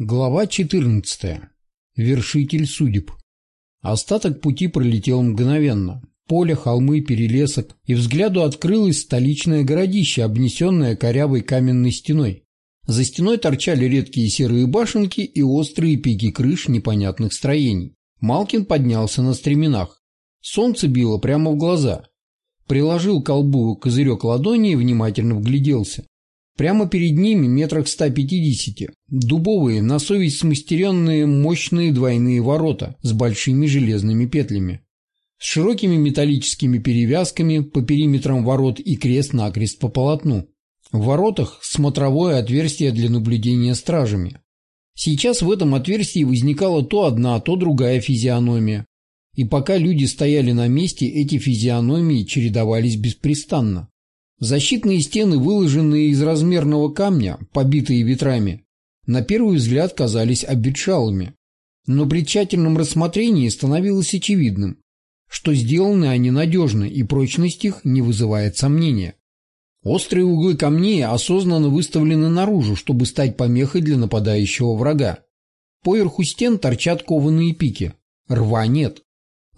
Глава 14. Вершитель судеб. Остаток пути пролетел мгновенно. Поле, холмы, перелесок, и взгляду открылось столичное городище, обнесенное корявой каменной стеной. За стеной торчали редкие серые башенки и острые пики крыш непонятных строений. Малкин поднялся на стременах. Солнце било прямо в глаза. Приложил колбу козырек ладони и внимательно вгляделся. Прямо перед ними, метрах 150, дубовые, на совесть смастеренные мощные двойные ворота с большими железными петлями. С широкими металлическими перевязками по периметрам ворот и крест-накрест по полотну. В воротах смотровое отверстие для наблюдения стражами. Сейчас в этом отверстии возникала то одна, то другая физиономия. И пока люди стояли на месте, эти физиономии чередовались беспрестанно. Защитные стены, выложенные из размерного камня, побитые ветрами, на первый взгляд казались обветшалыми. Но при тщательном рассмотрении становилось очевидным, что сделаны они надежно и прочность их не вызывает сомнения. Острые углы камней осознанно выставлены наружу, чтобы стать помехой для нападающего врага. Поверху стен торчат кованые пики. Рва нет.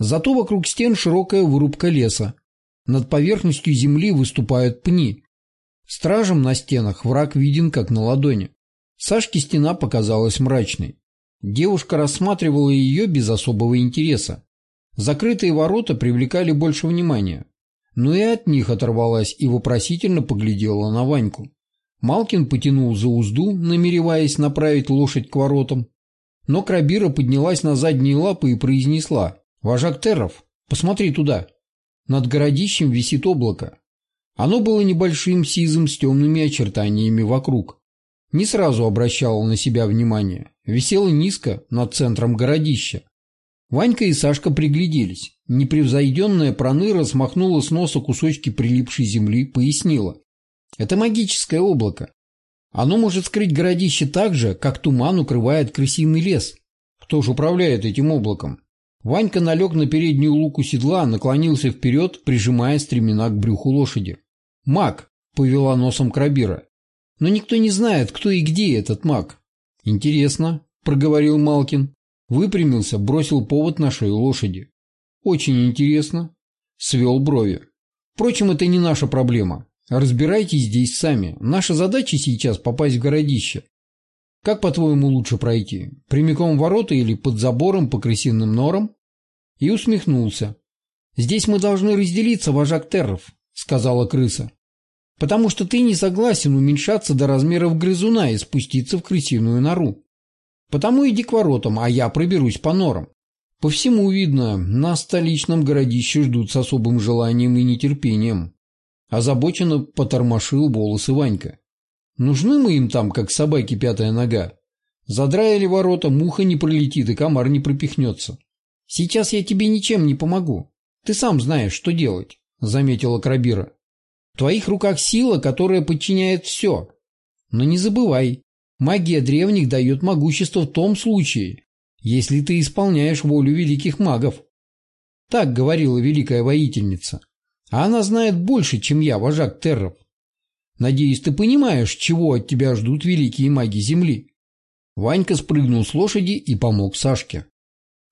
Зато вокруг стен широкая вырубка леса, над поверхностью земли выступают пни. Стражам на стенах враг виден как на ладони. Сашке стена показалась мрачной. Девушка рассматривала ее без особого интереса. Закрытые ворота привлекали больше внимания. Но и от них оторвалась и вопросительно поглядела на Ваньку. Малкин потянул за узду, намереваясь направить лошадь к воротам. Но Крабира поднялась на задние лапы и произнесла «Вожак Терров, посмотри туда». Над городищем висит облако. Оно было небольшим, сизым, с темными очертаниями вокруг. Не сразу обращало на себя внимание. Висело низко, над центром городища. Ванька и Сашка пригляделись. Непревзойденная проныра смахнула с носа кусочки прилипшей земли, пояснила. Это магическое облако. Оно может скрыть городище так же, как туман укрывает крысиный лес. Кто же управляет этим облаком? Ванька налег на переднюю луку седла, наклонился вперед, прижимая стремена к брюху лошади. «Маг!» — повела носом Крабира. «Но никто не знает, кто и где этот маг». «Интересно», — проговорил Малкин. Выпрямился, бросил повод на шею лошади. «Очень интересно». Свел брови. «Впрочем, это не наша проблема. Разбирайтесь здесь сами. Наша задача сейчас попасть в городище. Как, по-твоему, лучше пройти? Прямиком в ворота или под забором по крысиным норам? И усмехнулся. «Здесь мы должны разделиться, вожак терров», — сказала крыса. «Потому что ты не согласен уменьшаться до размеров грызуна и спуститься в крысиную нору. Потому иди к воротам, а я проберусь по норам. По всему видно, нас в столичном городище ждут с особым желанием и нетерпением». Озабоченно потормошил волосы Ванька. Нужны мы им там, как собаки пятая нога? Задраили ворота, муха не пролетит и комар не пропихнется. Сейчас я тебе ничем не помогу. Ты сам знаешь, что делать, заметила Крабира. В твоих руках сила, которая подчиняет все. Но не забывай, магия древних дает могущество в том случае, если ты исполняешь волю великих магов. Так говорила великая воительница. А она знает больше, чем я, вожак терров. Надеюсь, ты понимаешь, чего от тебя ждут великие маги Земли». Ванька спрыгнул с лошади и помог Сашке.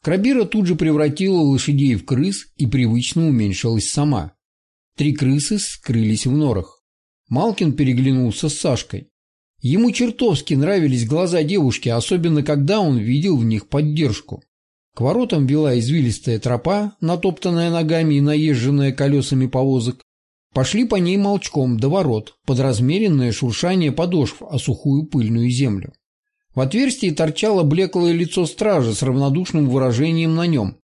Крабира тут же превратила лошадей в крыс и привычно уменьшилась сама. Три крысы скрылись в норах. Малкин переглянулся с Сашкой. Ему чертовски нравились глаза девушки, особенно когда он видел в них поддержку. К воротам вела извилистая тропа, натоптанная ногами и наезженная колесами повозок. Пошли по ней молчком до ворот, под размеренное шуршание подошв о сухую пыльную землю. В отверстии торчало блеклое лицо стража с равнодушным выражением на нем.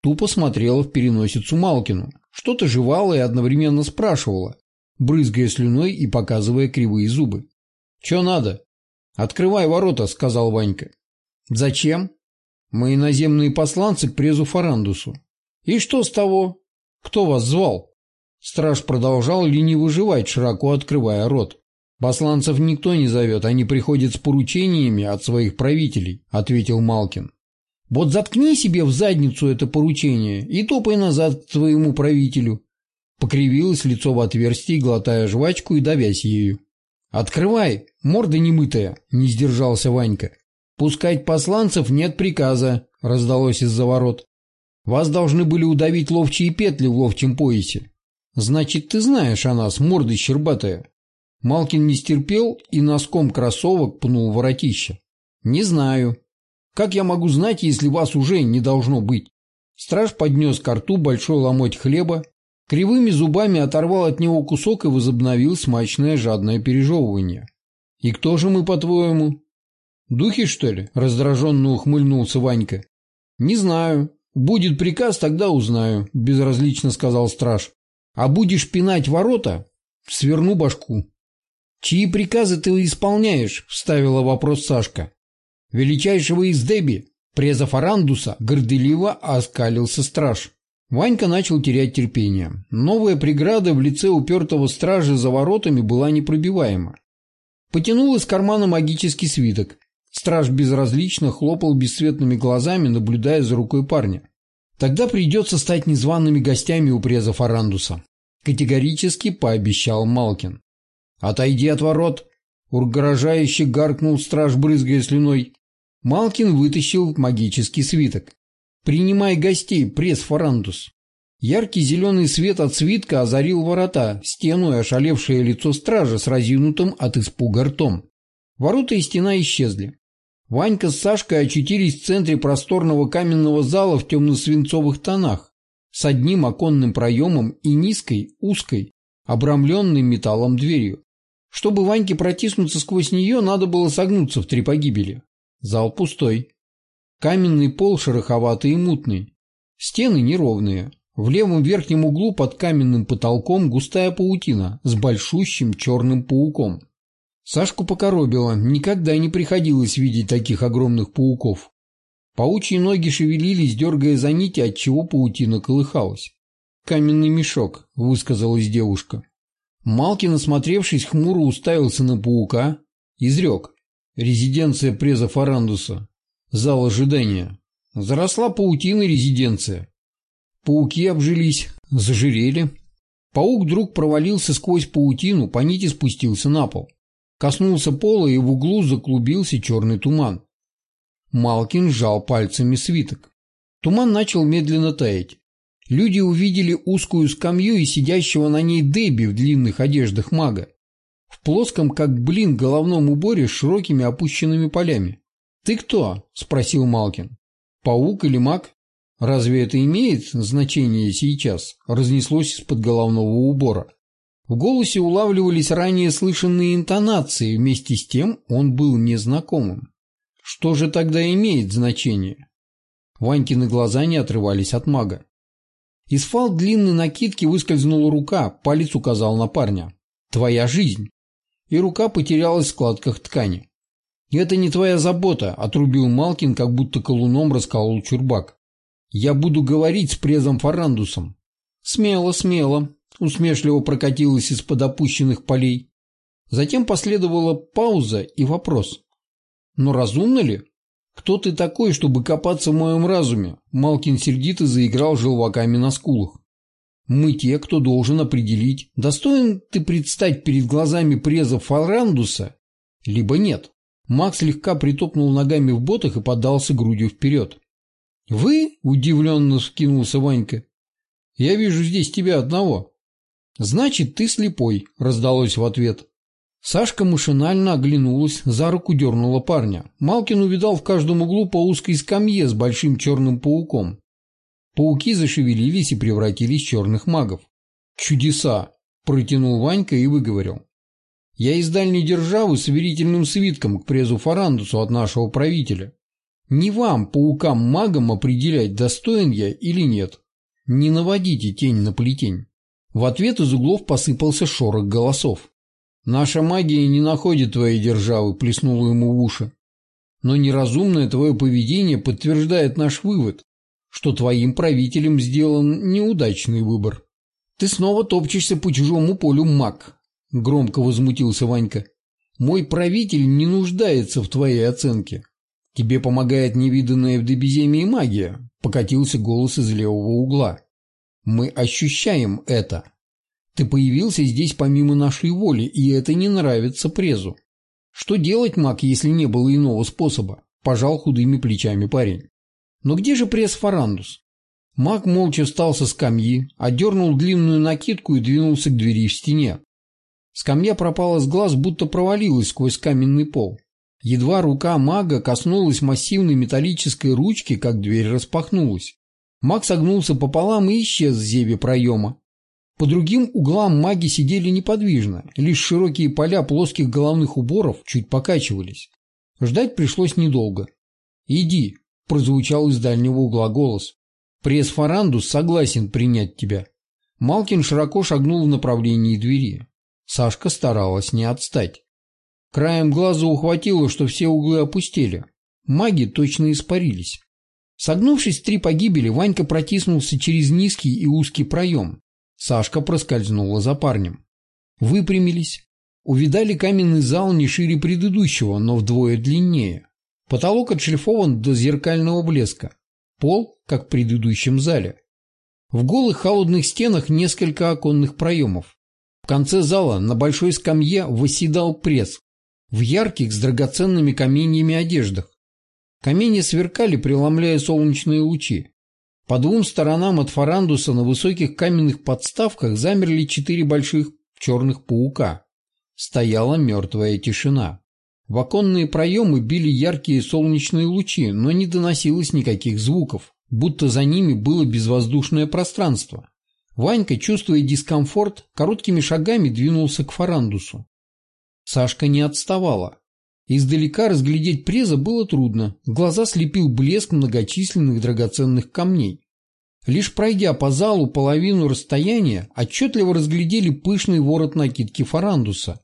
Тупо смотрела в переносицу Малкину, что-то жевала и одновременно спрашивала, брызгая слюной и показывая кривые зубы. «Че надо?» «Открывай ворота», — сказал Ванька. «Зачем?» «Мы иноземные посланцы к презу Фарандусу». «И что с того? Кто вас звал?» Страж продолжал лениво жевать, широко открывая рот. «Посланцев никто не зовет, они приходят с поручениями от своих правителей», — ответил Малкин. «Вот заткни себе в задницу это поручение и топай назад к своему правителю». Покривилось лицо в отверстии, глотая жвачку и давясь ею. «Открывай, морда немытая», — не сдержался Ванька. «Пускать посланцев нет приказа», — раздалось из-за ворот. «Вас должны были удавить ловчие петли в ловчем поясе. Значит, ты знаешь о нас, морда щербатая». Малкин не стерпел и носком кроссовок пнул воротище. «Не знаю. Как я могу знать, если вас уже не должно быть?» Страж поднес к рту большой ломоть хлеба, кривыми зубами оторвал от него кусок и возобновил смачное жадное пережевывание. «И кто же мы, по-твоему?» «Духи, что ли?» – раздраженно ухмыльнулся Ванька. «Не знаю. Будет приказ, тогда узнаю», – безразлично сказал страж. «А будешь пинать ворота? Сверну башку». «Чьи приказы ты исполняешь?» – вставила вопрос Сашка. «Величайшего из Деби, преза Фарандуса», – горделиво оскалился страж. Ванька начал терять терпение. Новая преграда в лице упертого стража за воротами была непробиваема. Потянул из кармана магический свиток. Страж безразлично хлопал бесцветными глазами, наблюдая за рукой парня. Тогда придется стать незваными гостями у преза Фарандуса. Категорически пообещал Малкин. «Отойди от ворот!» Угрожающе гаркнул страж, брызгая слюной. Малкин вытащил магический свиток. «Принимай гостей, пресс Фарандус!» Яркий зеленый свет от свитка озарил ворота, стену и ошалевшее лицо стража с разинутым от испуга ртом. Ворота и стена исчезли. Ванька с Сашкой очутились в центре просторного каменного зала в темно-свинцовых тонах, с одним оконным проемом и низкой, узкой, обрамленной металлом дверью. Чтобы Ваньке протиснуться сквозь нее, надо было согнуться в три погибели. Зал пустой. Каменный пол шероховатый и мутный. Стены неровные. В левом верхнем углу под каменным потолком густая паутина с большущим черным пауком. Сашку покоробило, никогда не приходилось видеть таких огромных пауков. Паучьи ноги шевелились, дергая за нити, отчего паутина колыхалась. «Каменный мешок», — высказалась девушка. Малкин, осмотревшись, хмуро уставился на паука, изрек. «Резиденция преза Фарандуса. Зал ожидания. Заросла паутина резиденция. Пауки обжились, зажирели. Паук вдруг провалился сквозь паутину, по нити спустился на пол. Коснулся пола, и в углу заклубился черный туман. Малкин сжал пальцами свиток. Туман начал медленно таять. Люди увидели узкую скамью и сидящего на ней Дебби в длинных одеждах мага. В плоском, как блин, головном уборе с широкими опущенными полями. «Ты кто?» – спросил Малкин. «Паук или маг? Разве это имеет значение сейчас?» – разнеслось из-под головного убора. В голосе улавливались ранее слышанные интонации, вместе с тем он был незнакомым. Что же тогда имеет значение? Ванькины глаза не отрывались от мага. Из фал длинной накидки выскользнула рука, палец указал на парня. «Твоя жизнь!» И рука потерялась в складках ткани. «Это не твоя забота», — отрубил Малкин, как будто колуном расколол чурбак. «Я буду говорить с презом Фарандусом». «Смело, смело», усмешливо прокатилась из-под опущенных полей. Затем последовала пауза и вопрос. «Но разумно ли? Кто ты такой, чтобы копаться в моем разуме?» Малкин сердито заиграл желваками на скулах. «Мы те, кто должен определить, достоин ты предстать перед глазами преза Фарандуса, либо нет». Макс слегка притопнул ногами в ботах и подался грудью вперед. «Вы?» – удивленно скинулся Ванька. «Я вижу здесь тебя одного». «Значит, ты слепой», – раздалось в ответ. Сашка машинально оглянулась, за руку дернула парня. Малкин увидал в каждом углу по узкой скамье с большим черным пауком. Пауки зашевелились и превратились в черных магов. «Чудеса!» – протянул Ванька и выговорил. «Я из дальней державы с верительным свитком к презу Фарандусу от нашего правителя. Не вам, паукам-магам, определять, достоин я или нет. Не наводите тень на плетень». В ответ из углов посыпался шорох голосов. «Наша магия не находит твоей державы», – плеснула ему в уши. «Но неразумное твое поведение подтверждает наш вывод, что твоим правителем сделан неудачный выбор». «Ты снова топчешься по чужому полю, маг», – громко возмутился Ванька. «Мой правитель не нуждается в твоей оценке. Тебе помогает невиданная в Дебиземии магия», – покатился голос из левого угла. Мы ощущаем это. Ты появился здесь помимо нашей воли, и это не нравится презу. Что делать, маг, если не было иного способа? пожал худыми плечами парень. Но где же пресс-фарандус? Маг молча встал со скамьи, одернул длинную накидку и двинулся к двери в стене. Скамья пропала с глаз, будто провалилась сквозь каменный пол. Едва рука мага коснулась массивной металлической ручки, как дверь распахнулась. Маг согнулся пополам и исчез в зеве проема. По другим углам маги сидели неподвижно, лишь широкие поля плоских головных уборов чуть покачивались. Ждать пришлось недолго. «Иди», – прозвучал из дальнего угла голос. «Пресс-фарандус согласен принять тебя». Малкин широко шагнул в направлении двери. Сашка старалась не отстать. Краем глаза ухватило, что все углы опустели. Маги точно испарились. Согнувшись три погибели, Ванька протиснулся через низкий и узкий проем. Сашка проскользнула за парнем. Выпрямились. Увидали каменный зал не шире предыдущего, но вдвое длиннее. Потолок отшлифован до зеркального блеска. Пол, как в предыдущем зале. В голых холодных стенах несколько оконных проемов. В конце зала на большой скамье восседал пресс, в ярких с драгоценными каменьями одеждах. Камни сверкали, преломляя солнечные лучи. По двум сторонам от фарандуса на высоких каменных подставках замерли четыре больших черных паука. Стояла мертвая тишина. В оконные проемы били яркие солнечные лучи, но не доносилось никаких звуков, будто за ними было безвоздушное пространство. Ванька, чувствуя дискомфорт, короткими шагами двинулся к фарандусу. Сашка не отставала. Издалека разглядеть преза было трудно, глаза слепил блеск многочисленных драгоценных камней. Лишь пройдя по залу половину расстояния, отчетливо разглядели пышный ворот накидки фарандуса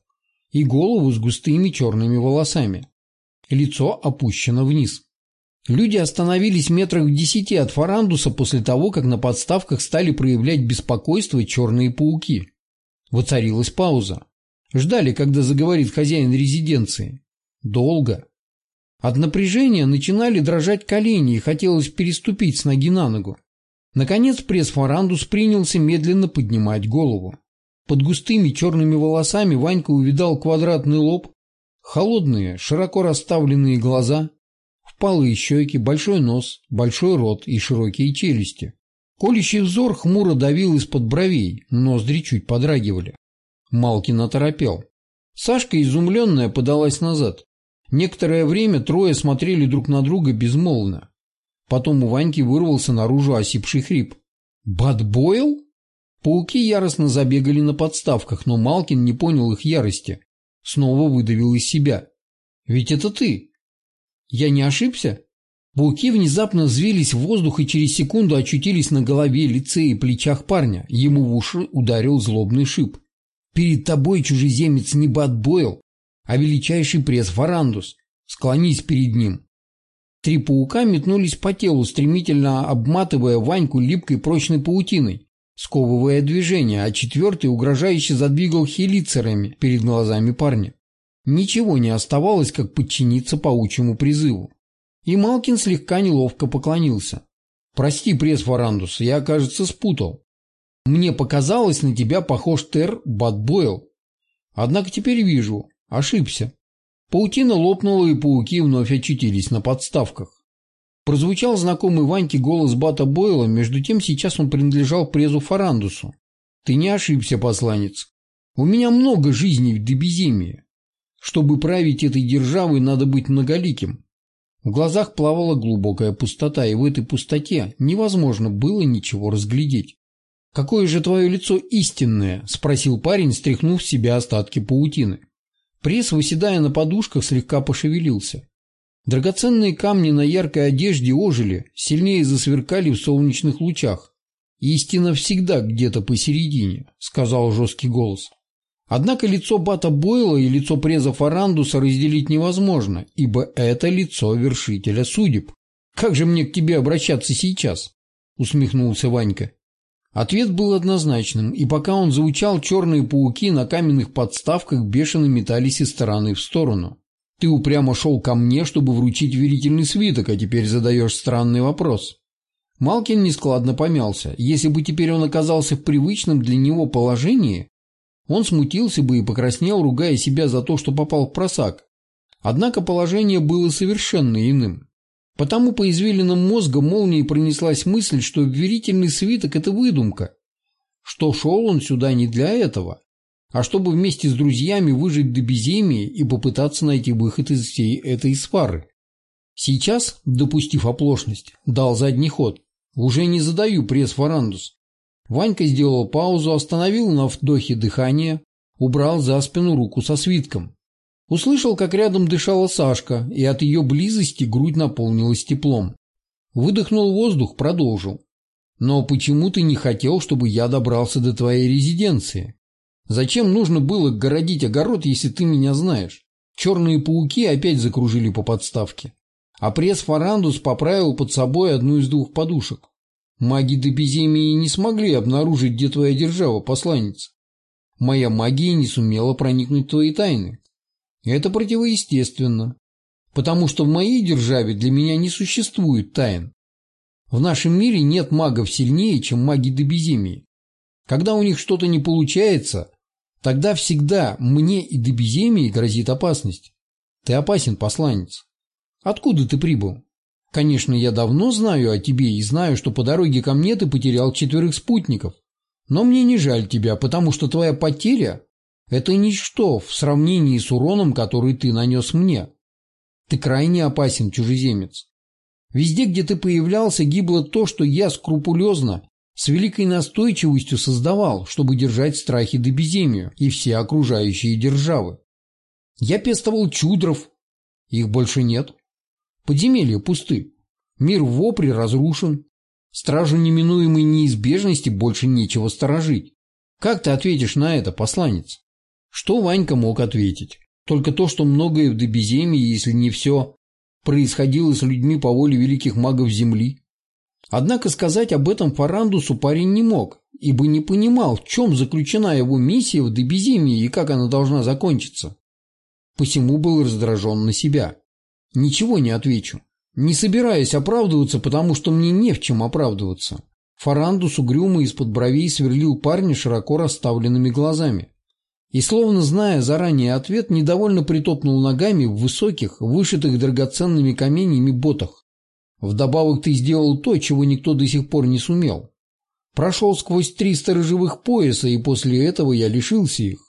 и голову с густыми черными волосами. Лицо опущено вниз. Люди остановились метрах в десяти от фарандуса после того, как на подставках стали проявлять беспокойство черные пауки. Воцарилась пауза. Ждали, когда заговорит хозяин резиденции. Долго. От напряжения начинали дрожать колени и хотелось переступить с ноги на ногу. Наконец пресс-фарандус принялся медленно поднимать голову. Под густыми черными волосами Ванька увидал квадратный лоб, холодные, широко расставленные глаза, впалые щеки, большой нос, большой рот и широкие челюсти. Колющий взор хмуро давил из-под бровей, ноздри чуть подрагивали. Малкин оторопел. Сашка, изумленная, подалась назад. Некоторое время трое смотрели друг на друга безмолвно. Потом у Ваньки вырвался наружу осипший хрип. «Бадбойл?» Пауки яростно забегали на подставках, но Малкин не понял их ярости. Снова выдавил из себя. «Ведь это ты!» «Я не ошибся?» Пауки внезапно взвились в воздух и через секунду очутились на голове, лице и плечах парня. Ему в уши ударил злобный шип. Перед тобой, чужеземец, не Бадбойл, а величайший пресс Фарандус. Склонись перед ним. Три паука метнулись по телу, стремительно обматывая Ваньку липкой прочной паутиной, сковывая движение, а четвертый угрожающе задвигал хелицерами перед глазами парня. Ничего не оставалось, как подчиниться паучьему призыву. И Малкин слегка неловко поклонился. «Прости, пресс Фарандус, я, кажется, спутал. Мне показалось, на тебя похож Тер Бадбойл. Однако теперь вижу, ошибся. Паутина лопнула, и пауки вновь очутились на подставках. Прозвучал знакомый Ваньке голос Бата Бойла, между тем сейчас он принадлежал презу Фарандусу. «Ты не ошибся, посланец. У меня много жизней в Дебиземии. Чтобы править этой державой, надо быть многоликим». В глазах плавала глубокая пустота, и в этой пустоте невозможно было ничего разглядеть. «Какое же твое лицо истинное?» – спросил парень, стряхнув с себя остатки паутины. Пресс, выседая на подушках, слегка пошевелился. Драгоценные камни на яркой одежде ожили, сильнее засверкали в солнечных лучах. «Истина всегда где-то посередине», — сказал жесткий голос. Однако лицо Бата Бойла и лицо преза Фарандуса разделить невозможно, ибо это лицо вершителя судеб. «Как же мне к тебе обращаться сейчас?» — усмехнулся Ванька. Ответ был однозначным, и пока он звучал, черные пауки на каменных подставках бешено метались из стороны в сторону. «Ты упрямо шел ко мне, чтобы вручить верительный свиток, а теперь задаешь странный вопрос». Малкин нескладно помялся. Если бы теперь он оказался в привычном для него положении, он смутился бы и покраснел, ругая себя за то, что попал в просак. Однако положение было совершенно иным. Потому по извилинам мозга молнией пронеслась мысль, что верительный свиток – это выдумка, что шел он сюда не для этого, а чтобы вместе с друзьями выжить до безумия и попытаться найти выход из всей этой свары. Сейчас, допустив оплошность, дал задний ход. Уже не задаю пресс-фарандус. Ванька сделал паузу, остановил на вдохе дыхание, убрал за спину руку со свитком. Услышал, как рядом дышала Сашка, и от ее близости грудь наполнилась теплом. Выдохнул воздух, продолжил. «Но почему ты не хотел, чтобы я добрался до твоей резиденции? Зачем нужно было городить огород, если ты меня знаешь? Черные пауки опять закружили по подставке. А пресс-фарандус поправил под собой одну из двух подушек. Маги Депиземии не смогли обнаружить, где твоя держава, посланница. Моя магия не сумела проникнуть в твои тайны. Это противоестественно, потому что в моей державе для меня не существует тайн. В нашем мире нет магов сильнее, чем маги до. Когда у них что-то не получается, тогда всегда мне и до грозит опасность. Ты опасен, посланец. Откуда ты прибыл? Конечно, я давно знаю о тебе и знаю, что по дороге ко мне ты потерял четверых спутников. Но мне не жаль тебя, потому что твоя потеря это ничто в сравнении с уроном, который ты нанес мне. Ты крайне опасен, чужеземец. Везде, где ты появлялся, гибло то, что я скрупулезно, с великой настойчивостью создавал, чтобы держать страхи до беземию и все окружающие державы. Я пестовал чудров. Их больше нет. Подземелья пусты. Мир в опре разрушен. Стражу неминуемой неизбежности больше нечего сторожить. Как ты ответишь на это, посланец? Что Ванька мог ответить? Только то, что многое в Дебеземье, если не все, происходило с людьми по воле великих магов Земли. Однако сказать об этом Фарандусу парень не мог, ибо не понимал, в чем заключена его миссия в Дебеземье и как она должна закончиться. Посему был раздражен на себя. Ничего не отвечу. Не собираюсь оправдываться, потому что мне не в чем оправдываться. Фарандус угрюмо из-под бровей сверлил парня широко расставленными глазами и, словно зная заранее ответ, недовольно притопнул ногами в высоких, вышитых драгоценными каменями ботах. Вдобавок ты сделал то, чего никто до сих пор не сумел. Прошел сквозь три сторожевых пояса, и после этого я лишился их.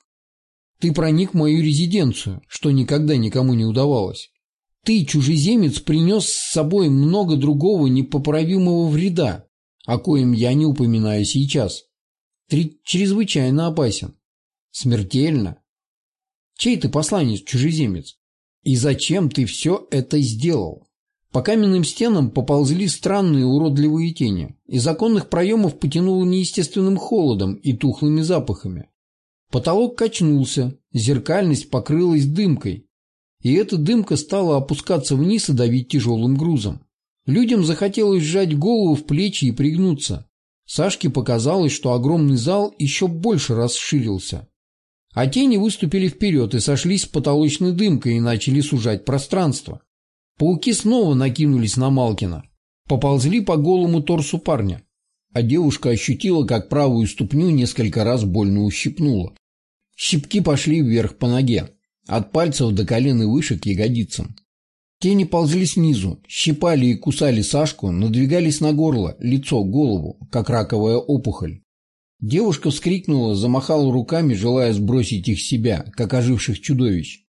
Ты проник в мою резиденцию, что никогда никому не удавалось. Ты, чужеземец, принес с собой много другого непоправимого вреда, о коем я не упоминаю сейчас. Ты чрезвычайно опасен. Смертельно. Чей ты посланец, чужеземец? И зачем ты все это сделал? По каменным стенам поползли странные уродливые тени. Из оконных проемов потянуло неестественным холодом и тухлыми запахами. Потолок качнулся, зеркальность покрылась дымкой, и эта дымка стала опускаться вниз и давить тяжелым грузом. Людям захотелось сжать голову в плечи и пригнуться. Сашке показалось, что огромный зал еще больше расширился. А тени выступили вперед и сошлись с потолочной дымкой и начали сужать пространство. Пауки снова накинулись на Малкина. Поползли по голому торсу парня. А девушка ощутила, как правую ступню несколько раз больно ущипнула. Щипки пошли вверх по ноге. От пальцев до колен и выше к ягодицам. Тени ползли снизу, щипали и кусали Сашку, надвигались на горло, лицо, голову, как раковая опухоль. Девушка вскрикнула, замахала руками, желая сбросить их с себя, как оживших чудовищ.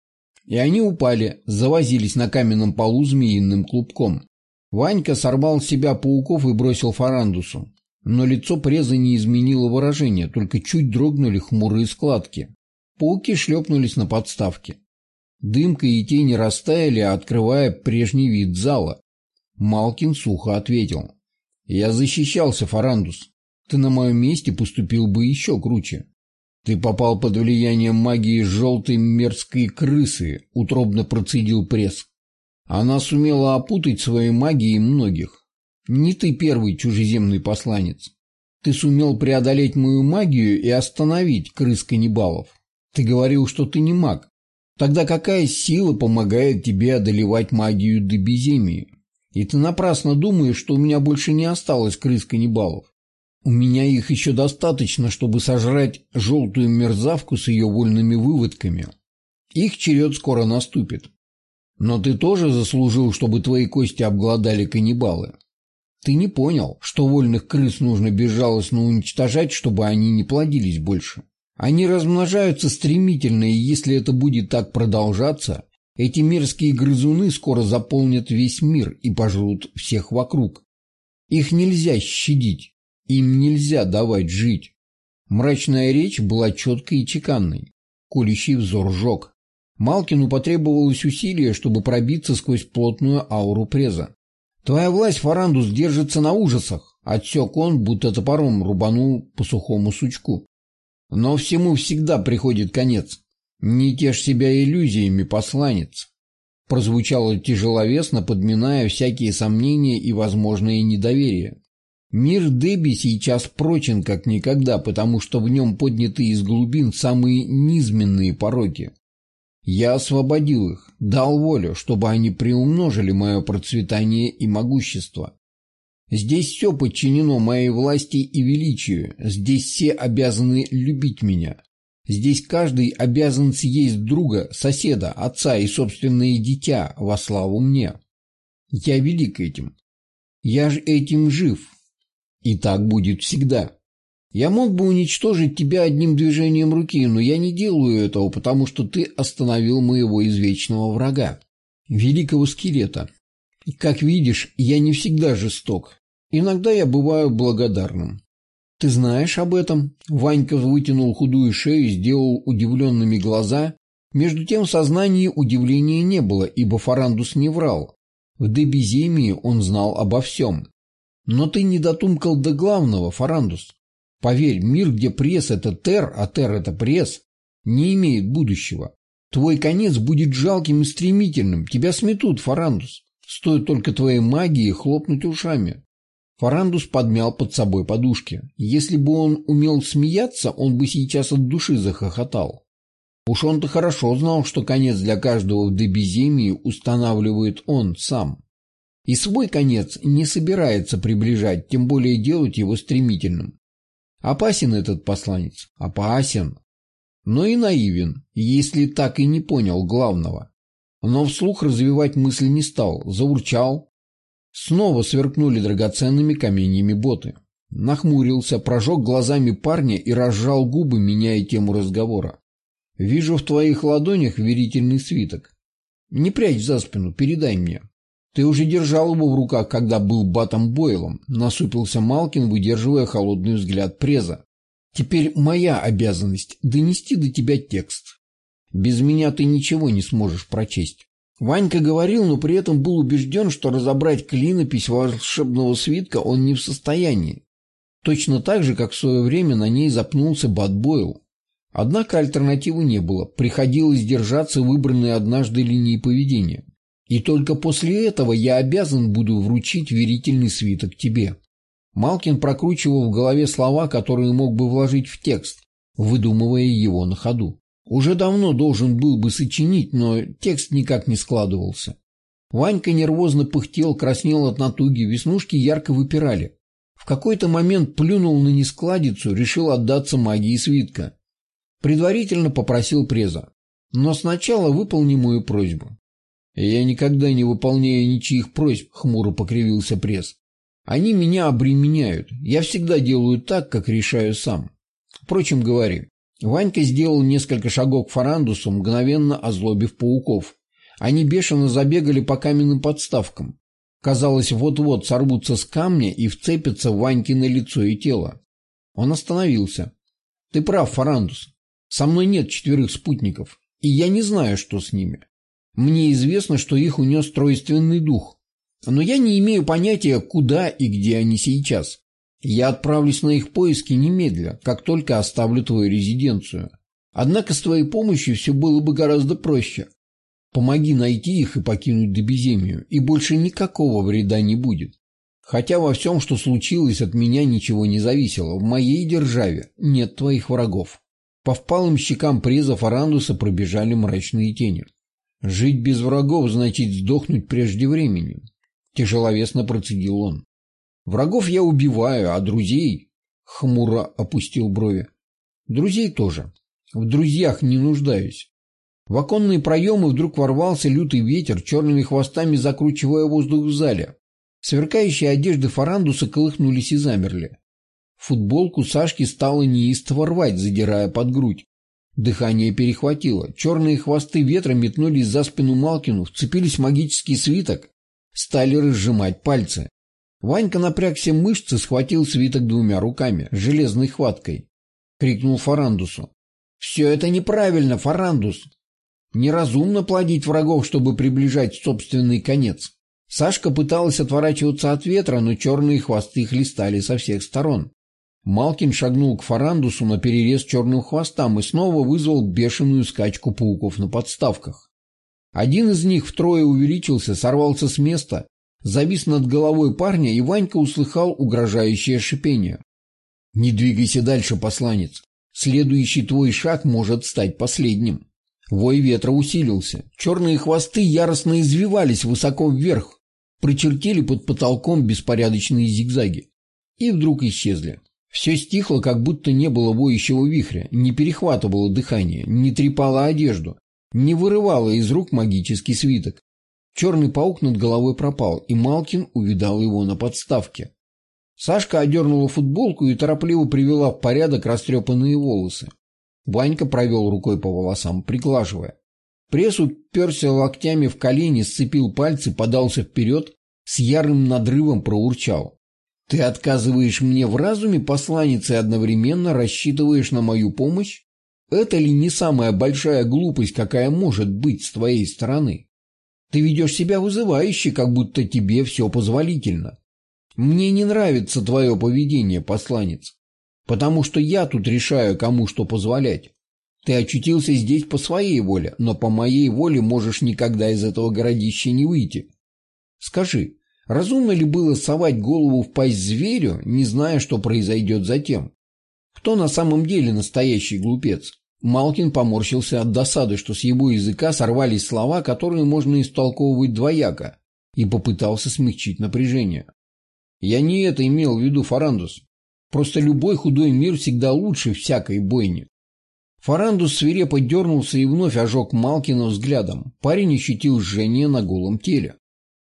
И они упали, завозились на каменном полу змеиным клубком. Ванька сорвал с себя пауков и бросил Фарандусу. Но лицо преза не изменило выражение, только чуть дрогнули хмурые складки. Пауки шлепнулись на подставке. Дымка и тени растаяли, открывая прежний вид зала. Малкин сухо ответил. «Я защищался, Фарандус. Ты на моем месте поступил бы еще круче. Ты попал под влияние магии желтой мерзкой крысы, утробно процедил пресс. Она сумела опутать своей магией многих. Не ты первый чужеземный посланец. Ты сумел преодолеть мою магию и остановить крыс-каннибалов. Ты говорил, что ты не маг. Тогда какая сила помогает тебе одолевать магию до беземии? И ты напрасно думаешь, что у меня больше не осталось крыс-каннибалов. У меня их еще достаточно, чтобы сожрать желтую мерзавку с ее вольными выводками. Их черед скоро наступит. Но ты тоже заслужил, чтобы твои кости обглодали каннибалы. Ты не понял, что вольных крыс нужно безжалостно уничтожать, чтобы они не плодились больше. Они размножаются стремительно, и если это будет так продолжаться, эти мерзкие грызуны скоро заполнят весь мир и пожрут всех вокруг. Их нельзя щадить, им нельзя давать жить. Мрачная речь была четкой и чеканной. Колющий взор жег. Малкину потребовалось усилие, чтобы пробиться сквозь плотную ауру преза. «Твоя власть, Фарандус, держится на ужасах», — отсек он, будто топором рубанул по сухому сучку. «Но всему всегда приходит конец. Не тешь себя иллюзиями, посланец». Прозвучало тяжеловесно, подминая всякие сомнения и возможные недоверия. Мир Деби сейчас прочен как никогда, потому что в нем подняты из глубин самые низменные пороки. Я освободил их, дал волю, чтобы они приумножили мое процветание и могущество. Здесь все подчинено моей власти и величию, здесь все обязаны любить меня. Здесь каждый обязан съесть друга, соседа, отца и собственное дитя во славу мне. Я велик этим. Я же этим жив. И так будет всегда. Я мог бы уничтожить тебя одним движением руки, но я не делаю этого, потому что ты остановил моего извечного врага, великого скелета. И, как видишь, я не всегда жесток. Иногда я бываю благодарным. Ты знаешь об этом? Ванька вытянул худую шею, сделал удивленными глаза. Между тем в сознании удивления не было, ибо Фарандус не врал. В Дебиземии он знал обо всем. Но ты не дотумкал до главного, Фарандус. Поверь, мир, где пресс – это тер, а тер – это пресс, не имеет будущего. Твой конец будет жалким и стремительным. Тебя сметут, Фарандус. Стоит только твоей магии хлопнуть ушами. Фарандус подмял под собой подушки. Если бы он умел смеяться, он бы сейчас от души захохотал. Уж он-то хорошо знал, что конец для каждого в Дебиземии устанавливает он сам. И свой конец не собирается приближать, тем более делать его стремительным. Опасен этот посланец? Опасен. Но и наивен, если так и не понял главного. Но вслух развивать мысль не стал, заурчал. Снова сверкнули драгоценными каменьями боты. Нахмурился, прожег глазами парня и разжал губы, меняя тему разговора. «Вижу в твоих ладонях верительный свиток. Не прячь за спину, передай мне». «Ты уже держал его в руках, когда был Батом Бойлом», — насупился Малкин, выдерживая холодный взгляд преза. «Теперь моя обязанность — донести до тебя текст. Без меня ты ничего не сможешь прочесть». Ванька говорил, но при этом был убежден, что разобрать клинопись волшебного свитка он не в состоянии. Точно так же, как в свое время на ней запнулся Бат Бойл. Однако альтернативы не было, приходилось держаться выбранной однажды линии поведения. И только после этого я обязан буду вручить верительный свиток тебе. Малкин прокручивал в голове слова, которые мог бы вложить в текст, выдумывая его на ходу. Уже давно должен был бы сочинить, но текст никак не складывался. Ванька нервозно пыхтел, краснел от натуги, веснушки ярко выпирали. В какой-то момент плюнул на нескладицу, решил отдаться магии свитка. Предварительно попросил преза. Но сначала выполни мою просьбу. «Я никогда не выполняю ничьих просьб», — хмуро покривился пресс. «Они меня обременяют. Я всегда делаю так, как решаю сам. Впрочем, говори». Ванька сделал несколько шагов к Фарандусу, мгновенно озлобив пауков. Они бешено забегали по каменным подставкам. Казалось, вот-вот сорвутся с камня и вцепятся в Ванькино лицо и тело. Он остановился. «Ты прав, Фарандус. Со мной нет четверых спутников, и я не знаю, что с ними. Мне известно, что их унес тройственный дух. Но я не имею понятия, куда и где они сейчас. Я отправлюсь на их поиски немедля, как только оставлю твою резиденцию. Однако с твоей помощью все было бы гораздо проще. Помоги найти их и покинуть Добеземию, и больше никакого вреда не будет. Хотя во всем, что случилось, от меня ничего не зависело. В моей державе нет твоих врагов. По впалым щекам преза Фарандуса пробежали мрачные тени. Жить без врагов значит сдохнуть прежде времени, тяжеловесно процедил он. Врагов я убиваю, а друзей... Хмуро опустил брови. Друзей тоже. В друзьях не нуждаюсь. В оконные проемы вдруг ворвался лютый ветер, черными хвостами закручивая воздух в зале. Сверкающие одежды фарандуса колыхнулись и замерли. Футболку Сашки стало неистово рвать, задирая под грудь. Дыхание перехватило. Черные хвосты ветра метнулись за спину Малкину, вцепились в магический свиток, стали разжимать пальцы. Ванька напряг все мышцы, схватил свиток двумя руками, железной хваткой. Крикнул Фарандусу. «Все это неправильно, Фарандус! Неразумно плодить врагов, чтобы приближать собственный конец». Сашка пыталась отворачиваться от ветра, но черные хвосты хлестали со всех сторон. Малкин шагнул к Фарандусу на перерез черным хвостам и снова вызвал бешеную скачку пауков на подставках. Один из них втрое увеличился, сорвался с места, завис над головой парня, и Ванька услыхал угрожающее шипение. «Не двигайся дальше, посланец. Следующий твой шаг может стать последним». Вой ветра усилился. Черные хвосты яростно извивались высоко вверх, прочертили под потолком беспорядочные зигзаги. И вдруг исчезли. Все стихло, как будто не было воющего вихря, не перехватывало дыхание, не трепало одежду, не вырывало из рук магический свиток. Черный паук над головой пропал, и Малкин увидал его на подставке. Сашка одернула футболку и торопливо привела в порядок растрепанные волосы. Ванька провел рукой по волосам, приглаживая. Пресс уперся локтями в колени, сцепил пальцы, подался вперед, с ярым надрывом проурчал. Ты отказываешь мне в разуме, посланец, и одновременно рассчитываешь на мою помощь? Это ли не самая большая глупость, какая может быть с твоей стороны? Ты ведешь себя вызывающе, как будто тебе все позволительно. Мне не нравится твое поведение, посланец, потому что я тут решаю, кому что позволять. Ты очутился здесь по своей воле, но по моей воле можешь никогда из этого городища не выйти. Скажи, Разумно ли было совать голову в пасть зверю, не зная, что произойдет затем? Кто на самом деле настоящий глупец? Малкин поморщился от досады, что с его языка сорвались слова, которые можно истолковывать двояко, и попытался смягчить напряжение. «Я не это имел в виду, Фарандус. Просто любой худой мир всегда лучше всякой бойни». Фарандус свирепо дернулся и вновь ожег Малкина взглядом. Парень ощутил жжение на голом теле.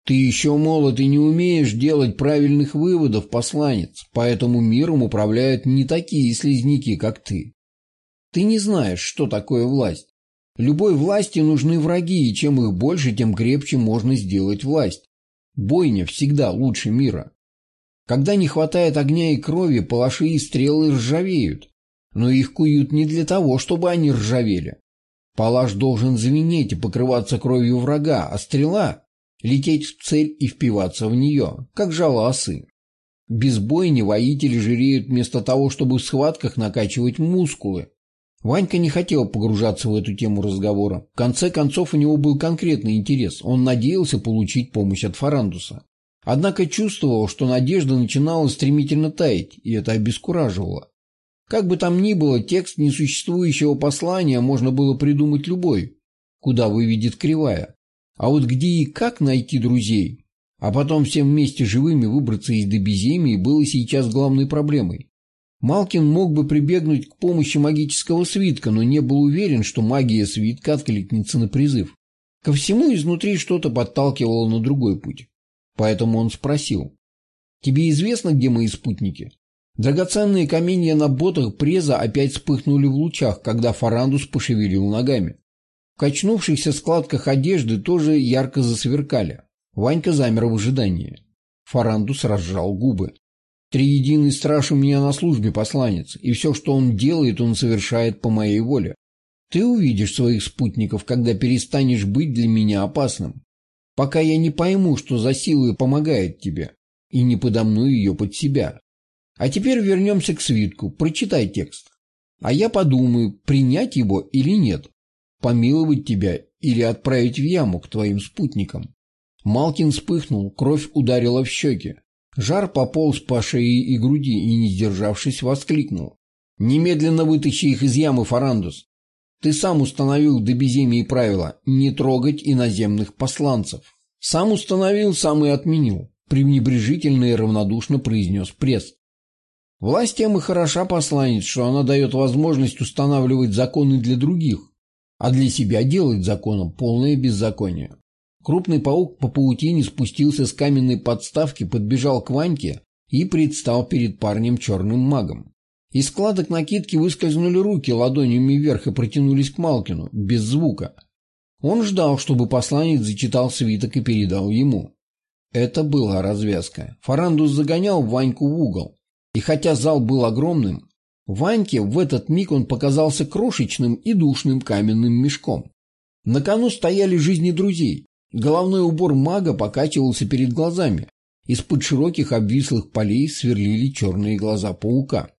Ты еще молод и не умеешь делать правильных выводов, посланец, поэтому миром управляют не такие слизняки, как ты. Ты не знаешь, что такое власть. Любой власти нужны враги, и чем их больше, тем крепче можно сделать власть. Бойня всегда лучше мира. Когда не хватает огня и крови, палаши и стрелы ржавеют. Но их куют не для того, чтобы они ржавели. Палаш должен звенеть и покрываться кровью врага, а стрела лететь в цель и впиваться в нее, как жало осы. Без бойни воители жиреют вместо того, чтобы в схватках накачивать мускулы. Ванька не хотел погружаться в эту тему разговора. В конце концов, у него был конкретный интерес. Он надеялся получить помощь от Фарандуса. Однако чувствовал, что надежда начинала стремительно таять, и это обескураживало. Как бы там ни было, текст несуществующего послания можно было придумать любой, куда выведет кривая. А вот где и как найти друзей, а потом всем вместе живыми выбраться из Добеземии, было сейчас главной проблемой. Малкин мог бы прибегнуть к помощи магического свитка, но не был уверен, что магия свитка откликнется на призыв. Ко всему изнутри что-то подталкивало на другой путь. Поэтому он спросил. «Тебе известно, где мои спутники?» Драгоценные каменья на ботах преза опять вспыхнули в лучах, когда Фарандус пошевелил ногами. В качнувшихся складках одежды тоже ярко засверкали. Ванька замер в ожидании. Фарандус разжал губы. «Триединый страж у меня на службе, посланец, и все, что он делает, он совершает по моей воле. Ты увидишь своих спутников, когда перестанешь быть для меня опасным. Пока я не пойму, что за сила помогает тебе, и не подомну ее под себя. А теперь вернемся к свитку, прочитай текст. А я подумаю, принять его или нет помиловать тебя или отправить в яму к твоим спутникам. Малкин вспыхнул, кровь ударила в щеки. Жар пополз по шее и груди и, не сдержавшись, воскликнул. «Немедленно вытащи их из ямы, Фарандус! Ты сам установил в Добеземии правила не трогать иноземных посланцев. Сам установил, сам и отменил», — пренебрежительно и равнодушно произнес пресс. «Власть тем и хороша, посланец, что она дает возможность устанавливать законы для других, а для себя делает законом полное беззаконие. Крупный паук по паутине спустился с каменной подставки, подбежал к Ваньке и предстал перед парнем черным магом. Из складок накидки выскользнули руки ладонями вверх и протянулись к Малкину, без звука. Он ждал, чтобы посланец зачитал свиток и передал ему. Это была развязка. Фарандус загонял Ваньку в угол. И хотя зал был огромным, Ваньке в этот миг он показался крошечным и душным каменным мешком. На кону стояли жизни друзей. Головной убор мага покачивался перед глазами. Из-под широких обвислых полей сверлили черные глаза паука.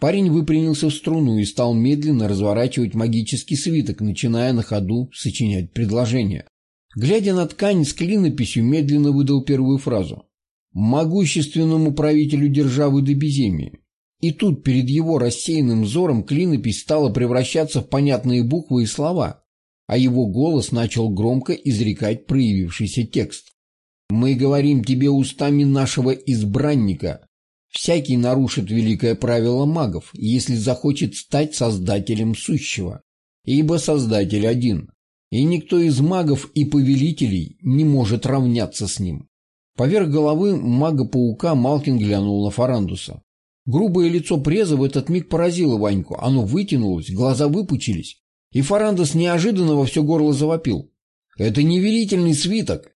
Парень выпрямился в струну и стал медленно разворачивать магический свиток, начиная на ходу сочинять предложение. Глядя на ткань с клинописью, медленно выдал первую фразу. «Могущественному правителю державы до беземии». И тут перед его рассеянным взором клинопись стала превращаться в понятные буквы и слова, а его голос начал громко изрекать проявившийся текст. «Мы говорим тебе устами нашего избранника. Всякий нарушит великое правило магов, если захочет стать создателем сущего. Ибо создатель один, и никто из магов и повелителей не может равняться с ним. Поверх головы мага-паука Малкин глянул на Фарандуса. Грубое лицо преза в этот миг поразило Ваньку. Оно вытянулось, глаза выпучились, и Фарандус неожиданно во все горло завопил. «Это не верительный свиток.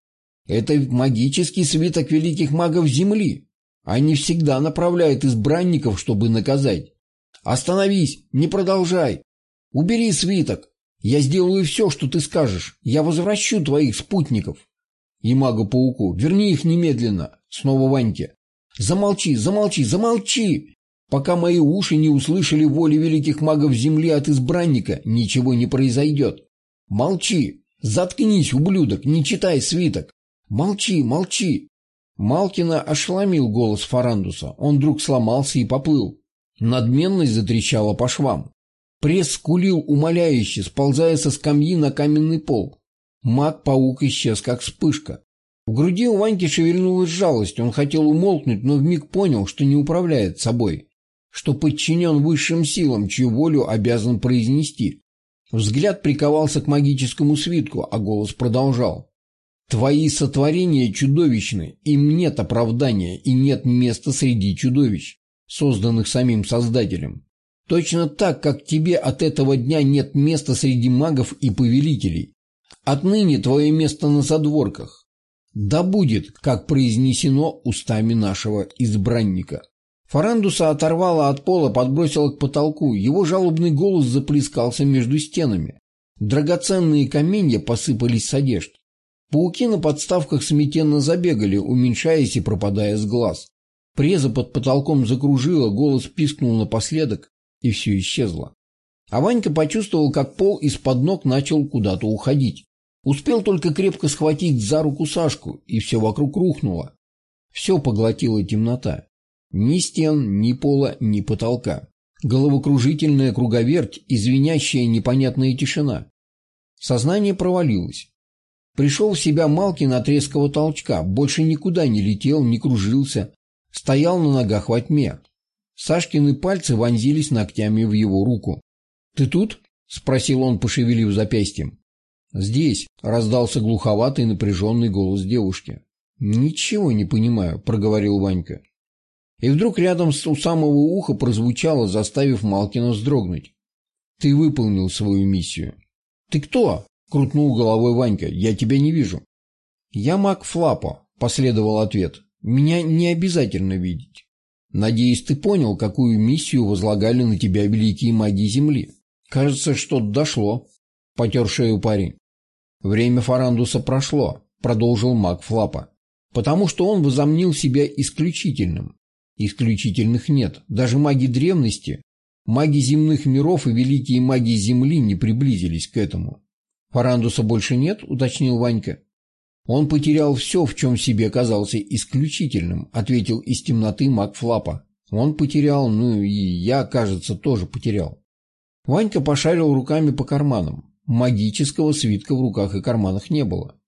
Это магический свиток великих магов Земли. Они всегда направляют избранников, чтобы наказать. Остановись, не продолжай. Убери свиток. Я сделаю все, что ты скажешь. Я возвращу твоих спутников. И мага-пауку. Верни их немедленно. Снова Ваньке. Замолчи, замолчи, замолчи. Пока мои уши не услышали воли великих магов Земли от избранника, ничего не произойдет. Молчи. Заткнись, ублюдок, не читай свиток. Молчи, молчи. Малкина ошеломил голос Фарандуса. Он вдруг сломался и поплыл. Надменность затрещала по швам. Пресс скулил умоляюще, сползая со скамьи на каменный пол. Маг-паук исчез, как вспышка. В груди у Ваньки шевельнулась жалость. Он хотел умолкнуть, но вмиг понял, что не управляет собой, что подчинен высшим силам, чью волю обязан произнести. Взгляд приковался к магическому свитку, а голос продолжал. «Твои сотворения чудовищны, им нет оправдания и нет места среди чудовищ, созданных самим Создателем. Точно так, как тебе от этого дня нет места среди магов и повелителей. Отныне твое место на задворках. Да будет, как произнесено устами нашего избранника. Фарандуса оторвала от пола, подбросила к потолку. Его жалобный голос заплескался между стенами. Драгоценные каменья посыпались с одежд. Пауки на подставках смятенно забегали, уменьшаясь и пропадая с глаз. Преза под потолком закружила, голос пискнул напоследок, и все исчезло. А Ванька почувствовал, как пол из-под ног начал куда-то уходить. Успел только крепко схватить за руку Сашку, и все вокруг рухнуло. Все поглотила темнота. Ни стен, ни пола, ни потолка. Головокружительная круговерть и непонятная тишина. Сознание провалилось. Пришел в себя Малкин от резкого толчка, больше никуда не летел, не кружился, стоял на ногах во тьме. Сашкины пальцы вонзились ногтями в его руку. «Ты тут?» — спросил он, пошевелив запястьем. «Здесь», — раздался глуховатый напряженный голос девушки. «Ничего не понимаю», — проговорил Ванька. И вдруг рядом у самого уха прозвучало, заставив Малкина вздрогнуть. «Ты выполнил свою миссию». «Ты кто?» — крутнул головой Ванька. «Я тебя не вижу». «Я маг Флапо», — последовал ответ. «Меня не обязательно видеть». Надеюсь, ты понял, какую миссию возлагали на тебя великие маги Земли. Кажется, что-то дошло. Потер шею парень. Время Фарандуса прошло, продолжил маг Флапа. Потому что он возомнил себя исключительным. Исключительных нет. Даже маги древности, маги земных миров и великие маги Земли не приблизились к этому. Фарандуса больше нет, уточнил Ванька. «Он потерял все, в чем себе казался исключительным», — ответил из темноты маг Флапа. «Он потерял, ну и я, кажется, тоже потерял». Ванька пошарил руками по карманам. Магического свитка в руках и карманах не было.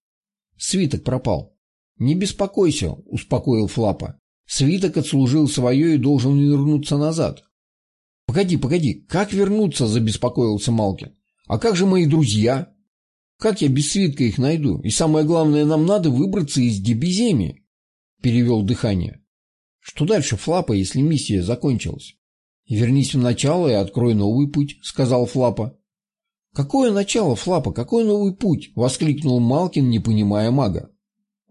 Свиток пропал. «Не беспокойся», — успокоил Флапа. «Свиток отслужил свое и должен вернуться назад». «Погоди, погоди, как вернуться?» – забеспокоился Малкин. А как же мои друзья? Как я без свитка их найду? И самое главное, нам надо выбраться из Дебиземи. Перевел дыхание. Что дальше, Флапа, если миссия закончилась? Вернись в начало и открой новый путь, сказал Флапа. Какое начало, Флапа, какой новый путь? Воскликнул Малкин, не понимая мага.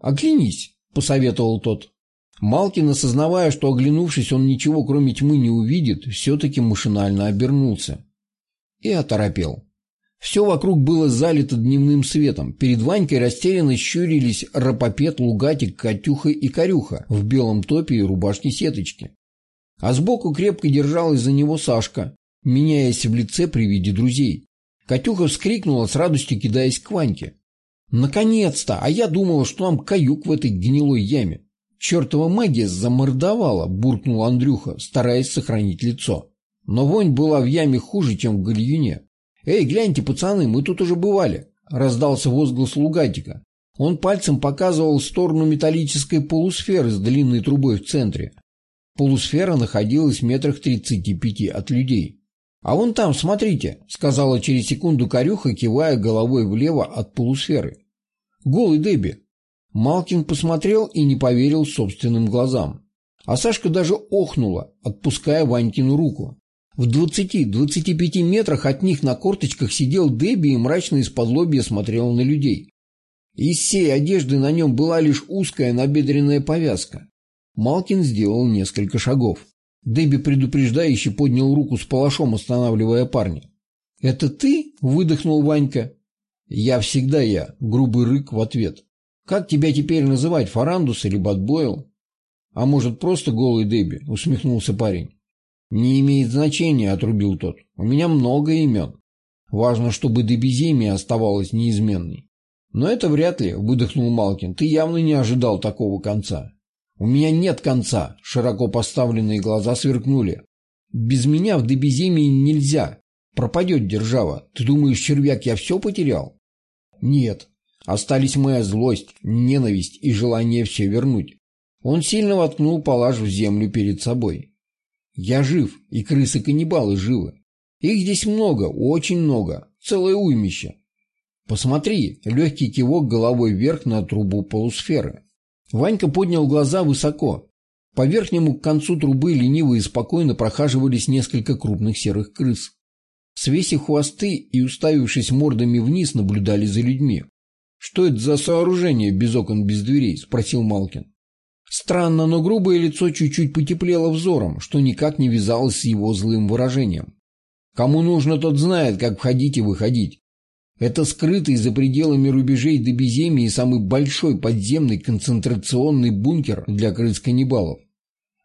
Оглянись, посоветовал тот. Малкин, осознавая, что оглянувшись он ничего кроме тьмы не увидит, все-таки машинально обернулся. И оторопел. Все вокруг было залито дневным светом. Перед Ванькой растерянно щурились Рапопет, Лугатик, Катюха и Корюха в белом топе и рубашке сеточки. А сбоку крепко держалась за него Сашка, меняясь в лице при виде друзей. Катюха вскрикнула с радостью, кидаясь к Ваньке. «Наконец-то! А я думала, что нам каюк в этой гнилой яме!» «Чертова магия замордовала!» – буркнул Андрюха, стараясь сохранить лицо. Но вонь была в яме хуже, чем в гальюне. «Эй, гляньте, пацаны, мы тут уже бывали!» – раздался возглас Лугатика. Он пальцем показывал в сторону металлической полусферы с длинной трубой в центре. Полусфера находилась в метрах тридцати пяти от людей. «А вон там, смотрите», — сказала через секунду Корюха, кивая головой влево от полусферы. «Голый Дебби». Малкин посмотрел и не поверил собственным глазам. А Сашка даже охнула, отпуская Ванькину руку. В двадцати-двадцати пяти метрах от них на корточках сидел Дебби и мрачно из-под лобья смотрел на людей. Из всей одежды на нем была лишь узкая набедренная повязка. Малкин сделал несколько шагов. Дебби предупреждающе поднял руку с палашом, останавливая парня. «Это ты?» – выдохнул Ванька. «Я всегда я», – грубый рык в ответ. «Как тебя теперь называть, Фарандус или Батбойл?» «А может, просто голый Дебби?» – усмехнулся парень. «Не имеет значения», — отрубил тот. «У меня много имен. Важно, чтобы Дебиземия оставалась неизменной». «Но это вряд ли», — выдохнул Малкин. «Ты явно не ожидал такого конца». «У меня нет конца», — широко поставленные глаза сверкнули. «Без меня в Дебиземии нельзя. Пропадет держава. Ты думаешь, червяк, я все потерял?» «Нет. Остались моя злость, ненависть и желание все вернуть». Он сильно воткнул палаш в землю перед собой. Я жив, и крысы-каннибалы живы. Их здесь много, очень много, целое уймище. Посмотри, легкий кивок головой вверх на трубу полусферы. Ванька поднял глаза высоко. По верхнему концу трубы лениво и спокойно прохаживались несколько крупных серых крыс. Свесив хвосты и уставившись мордами вниз, наблюдали за людьми. «Что это за сооружение без окон, без дверей?» – спросил Малкин. Странно, но грубое лицо чуть-чуть потеплело взором, что никак не вязалось с его злым выражением. Кому нужно, тот знает, как входить и выходить. Это скрытый за пределами рубежей до беземии самый большой подземный концентрационный бункер для крыс-каннибалов.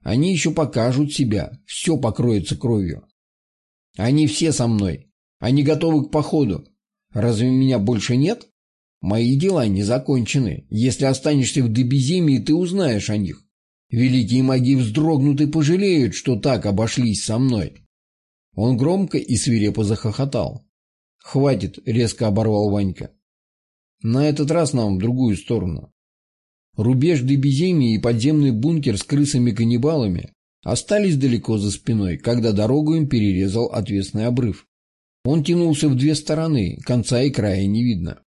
Они еще покажут себя, все покроется кровью. Они все со мной. Они готовы к походу. Разве меня больше нет? Мои дела не закончены. Если останешься в Дебиземии, ты узнаешь о них. Великие маги вздрогнут и пожалеют, что так обошлись со мной. Он громко и свирепо захохотал. «Хватит», — резко оборвал Ванька. «На этот раз нам в другую сторону». Рубеж Дебиземии и подземный бункер с крысами-каннибалами остались далеко за спиной, когда дорогу им перерезал отвесный обрыв. Он тянулся в две стороны, конца и края не видно.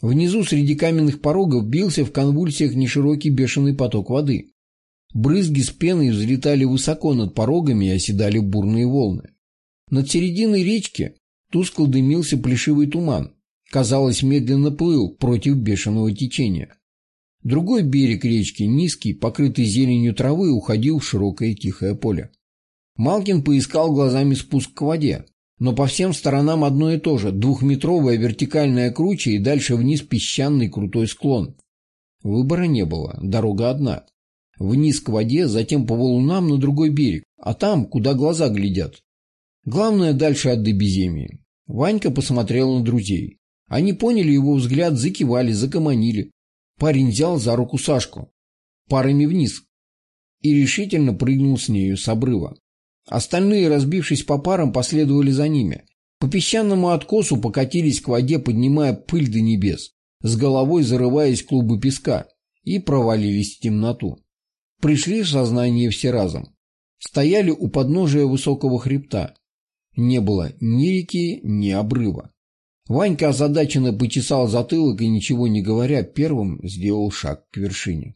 Внизу среди каменных порогов бился в конвульсиях неширокий бешеный поток воды. Брызги с пеной взлетали высоко над порогами и оседали бурные волны. Над серединой речки тускло дымился плешивый туман. Казалось, медленно плыл против бешеного течения. Другой берег речки, низкий, покрытый зеленью травы, уходил в широкое тихое поле. Малкин поискал глазами спуск к воде. Но по всем сторонам одно и то же – двухметровая вертикальная круче и дальше вниз песчаный крутой склон. Выбора не было, дорога одна. Вниз к воде, затем по валунам на другой берег, а там, куда глаза глядят. Главное, дальше от Дебиземии. Ванька посмотрел на друзей. Они поняли его взгляд, закивали, закоманили. Парень взял за руку Сашку. Парами вниз. И решительно прыгнул с нею с обрыва. Остальные, разбившись по парам, последовали за ними. По песчаному откосу покатились к воде, поднимая пыль до небес, с головой зарываясь клубы песка, и провалились в темноту. Пришли в сознание все разом. Стояли у подножия высокого хребта. Не было ни реки, ни обрыва. Ванька озадаченно почесал затылок и, ничего не говоря, первым сделал шаг к вершине.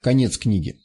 Конец книги.